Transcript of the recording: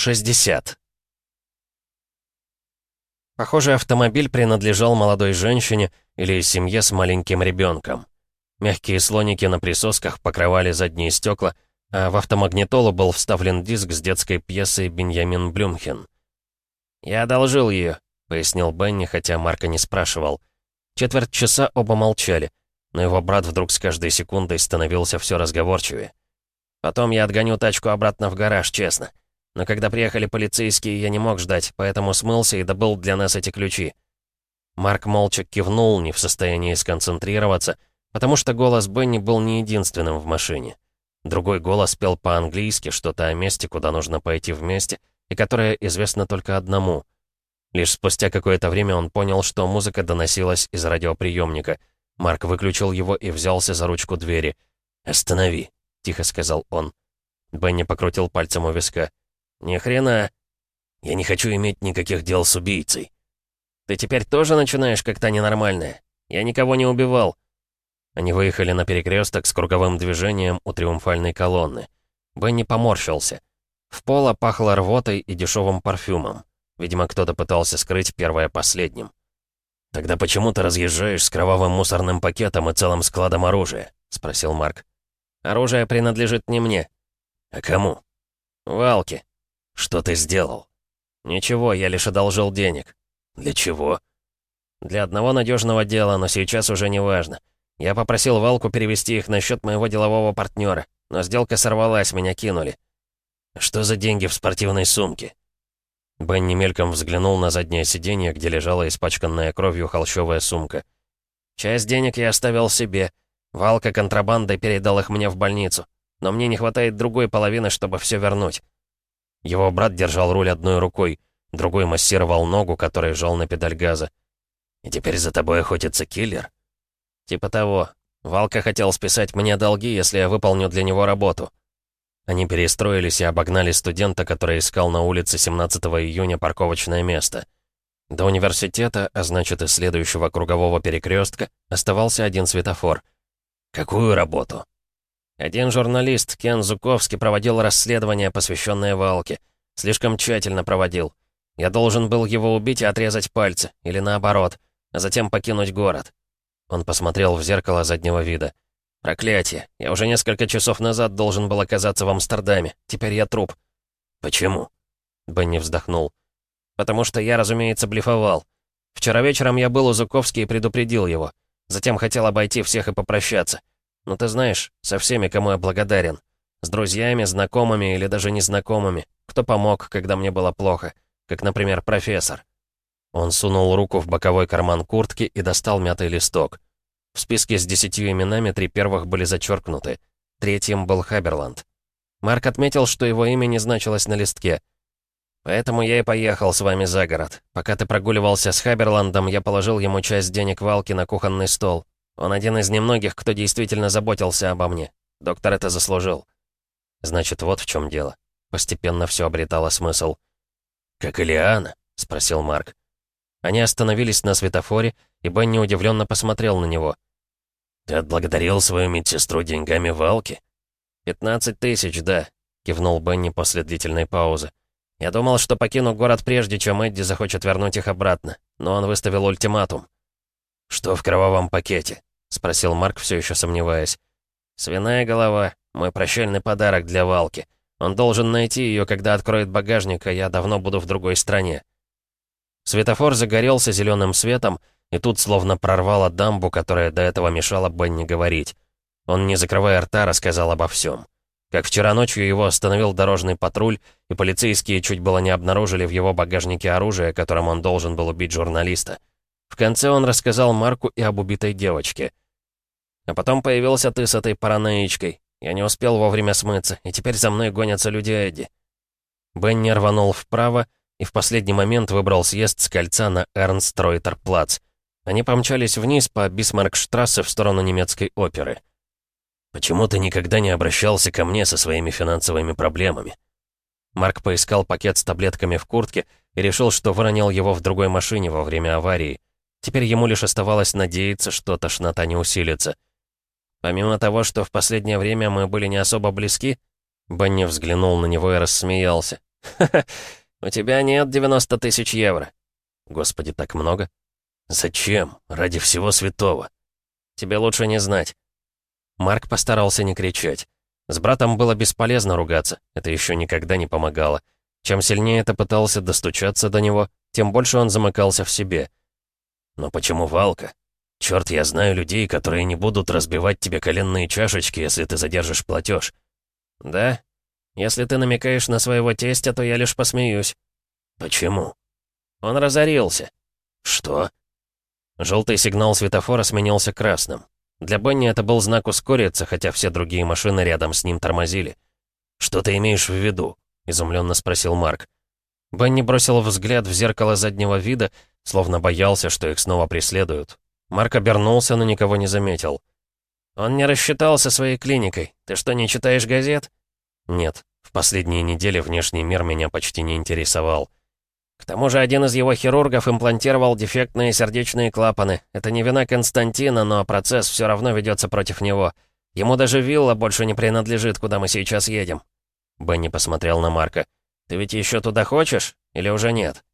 60. Похоже, автомобиль принадлежал молодой женщине или семье с маленьким ребенком. Мягкие слоники на присосках покрывали задние стекла, а в автомагнитолу был вставлен диск с детской пьесой «Беньямин Блюмхен». «Я одолжил ее», — пояснил Бенни, хотя Марка не спрашивал. Четверть часа оба молчали, но его брат вдруг с каждой секундой становился все разговорчивее. «Потом я отгоню тачку обратно в гараж, честно. Но когда приехали полицейские, я не мог ждать, поэтому смылся и добыл для нас эти ключи». Марк молча кивнул, не в состоянии сконцентрироваться, потому что голос Бенни был не единственным в машине. Другой голос пел по-английски что-то о месте, куда нужно пойти вместе, и которое известно только одному. Лишь спустя какое-то время он понял, что музыка доносилась из радиоприемника. Марк выключил его и взялся за ручку двери. «Останови», — тихо сказал он. Бенни покрутил пальцем у виска. «Ни хрена. Я не хочу иметь никаких дел с убийцей». «Ты теперь тоже начинаешь как-то ненормальное? Я никого не убивал». Они выехали на перекресток с круговым движением у триумфальной колонны. Бенни поморщился. В пола пахло рвотой и дешевым парфюмом. Видимо, кто-то пытался скрыть первое последним. «Тогда почему ты разъезжаешь с кровавым мусорным пакетом и целым складом оружия?» — спросил Марк. «Оружие принадлежит не мне». «А кому?» «Валке». «Что ты сделал?» «Ничего, я лишь одолжил денег». «Для чего?» «Для одного надежного дела, но сейчас уже не важно. Я попросил Валку перевести их на счет моего делового партнера, но сделка сорвалась, меня кинули». «Что за деньги в спортивной сумке?» Бенни мельком взглянул на заднее сиденье, где лежала испачканная кровью холщовая сумка. «Часть денег я оставил себе. Валка контрабандой передал их мне в больницу. Но мне не хватает другой половины, чтобы все вернуть». Его брат держал руль одной рукой, другой массировал ногу, который жал на педаль газа. «И теперь за тобой охотится киллер?» «Типа того. Валка хотел списать мне долги, если я выполню для него работу». Они перестроились и обогнали студента, который искал на улице 17 июня парковочное место. До университета, а значит и следующего кругового перекрестка, оставался один светофор. «Какую работу?» Один журналист, Кен Зуковский, проводил расследование, посвященное Валке. Слишком тщательно проводил. Я должен был его убить и отрезать пальцы, или наоборот, а затем покинуть город. Он посмотрел в зеркало заднего вида. «Проклятие! Я уже несколько часов назад должен был оказаться в Амстердаме. Теперь я труп». «Почему?» Бенни вздохнул. «Потому что я, разумеется, блефовал. Вчера вечером я был у Зуковски и предупредил его. Затем хотел обойти всех и попрощаться. Но ты знаешь, со всеми, кому я благодарен. С друзьями, знакомыми или даже незнакомыми. Кто помог, когда мне было плохо. Как, например, профессор». Он сунул руку в боковой карман куртки и достал мятый листок. В списке с десятью именами три первых были зачеркнуты. Третьим был Хаберланд. Марк отметил, что его имя не значилось на листке. «Поэтому я и поехал с вами за город. Пока ты прогуливался с Хаберландом, я положил ему часть денег Валки на кухонный стол. Он один из немногих, кто действительно заботился обо мне. Доктор это заслужил». «Значит, вот в чем дело». Постепенно все обретало смысл. «Как Илиана?» — спросил Марк. Они остановились на светофоре, и Бенни удивленно посмотрел на него. «Ты отблагодарил свою медсестру деньгами Валки?» «Пятнадцать тысяч, да», — кивнул Бенни после длительной паузы. «Я думал, что покину город прежде, чем Эдди захочет вернуть их обратно, но он выставил ультиматум». «Что в кровавом пакете?» — спросил Марк, все еще сомневаясь. «Свиная голова, мой прощальный подарок для Валки. Он должен найти ее, когда откроет багажник, а я давно буду в другой стране». Светофор загорелся зеленым светом, и тут словно прорвало дамбу, которая до этого мешала Бенни говорить. Он, не закрывая рта, рассказал обо всем. Как вчера ночью его остановил дорожный патруль, и полицейские чуть было не обнаружили в его багажнике оружие, которым он должен был убить журналиста. В конце он рассказал Марку и об убитой девочке. А потом появился ты с этой параноичкой. Я не успел вовремя смыться, и теперь за мной гонятся люди Эдди. Бенни рванул вправо и в последний момент выбрал съезд с кольца на Эрнстройтер-плац. Они помчались вниз по Бисмаркштрассе в сторону немецкой оперы. «Почему ты никогда не обращался ко мне со своими финансовыми проблемами?» Марк поискал пакет с таблетками в куртке и решил, что выронил его в другой машине во время аварии. Теперь ему лишь оставалось надеяться, что тошнота не усилится. Помимо того, что в последнее время мы были не особо близки, Бенни взглянул на него и рассмеялся. «Ха-ха, у тебя нет 90 тысяч евро». «Господи, так много?» «Зачем? Ради всего святого». «Тебе лучше не знать». Марк постарался не кричать. С братом было бесполезно ругаться, это еще никогда не помогало. Чем сильнее ты пытался достучаться до него, тем больше он замыкался в себе. «Но почему Валка? Черт, я знаю людей, которые не будут разбивать тебе коленные чашечки, если ты задержишь платеж». «Да? Если ты намекаешь на своего тестя, то я лишь посмеюсь». «Почему?» «Он разорился». «Что?» Желтый сигнал светофора сменился красным. Для Бенни это был знак ускориться, хотя все другие машины рядом с ним тормозили. «Что ты имеешь в виду?» — изумленно спросил Марк. Бенни бросил взгляд в зеркало заднего вида, словно боялся, что их снова преследуют. Марк обернулся, но никого не заметил. «Он не рассчитался своей клиникой. Ты что, не читаешь газет?» «Нет. В последние недели внешний мир меня почти не интересовал. К тому же один из его хирургов имплантировал дефектные сердечные клапаны. Это не вина Константина, но процесс все равно ведется против него. Ему даже вилла больше не принадлежит, куда мы сейчас едем». Бенни посмотрел на Марка. «Ты ведь еще туда хочешь? Или уже нет?»